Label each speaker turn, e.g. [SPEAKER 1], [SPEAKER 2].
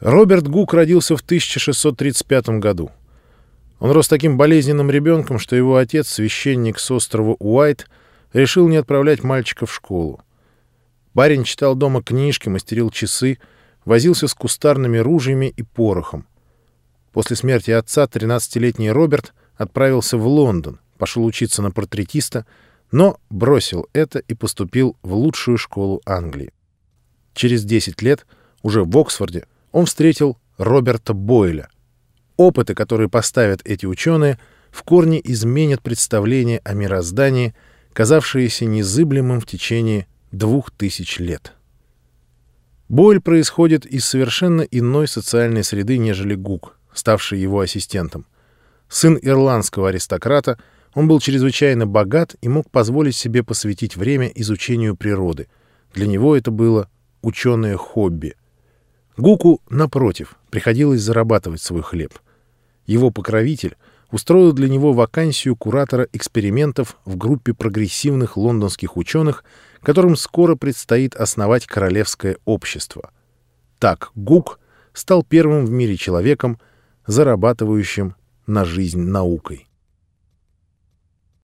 [SPEAKER 1] Роберт Гук родился в 1635 году. Он рос таким болезненным ребенком, что его отец, священник с острова Уайт, решил не отправлять мальчика в школу. Парень читал дома книжки, мастерил часы, возился с кустарными ружьями и порохом. После смерти отца 13-летний Роберт отправился в Лондон, пошел учиться на портретиста, но бросил это и поступил в лучшую школу Англии. Через 10 лет, уже в Оксфорде, он встретил Роберта Бойля. Опыты, которые поставят эти ученые, в корне изменят представление о мироздании, казавшееся незыблемым в течение двух тысяч лет. Бойль происходит из совершенно иной социальной среды, нежели Гук, ставший его ассистентом. Сын ирландского аристократа, он был чрезвычайно богат и мог позволить себе посвятить время изучению природы. Для него это было ученое хобби. Гуку, напротив, приходилось зарабатывать свой хлеб. Его покровитель устроил для него вакансию куратора экспериментов в группе прогрессивных лондонских ученых, которым скоро предстоит основать королевское общество. Так Гук стал первым в мире человеком, зарабатывающим на жизнь наукой.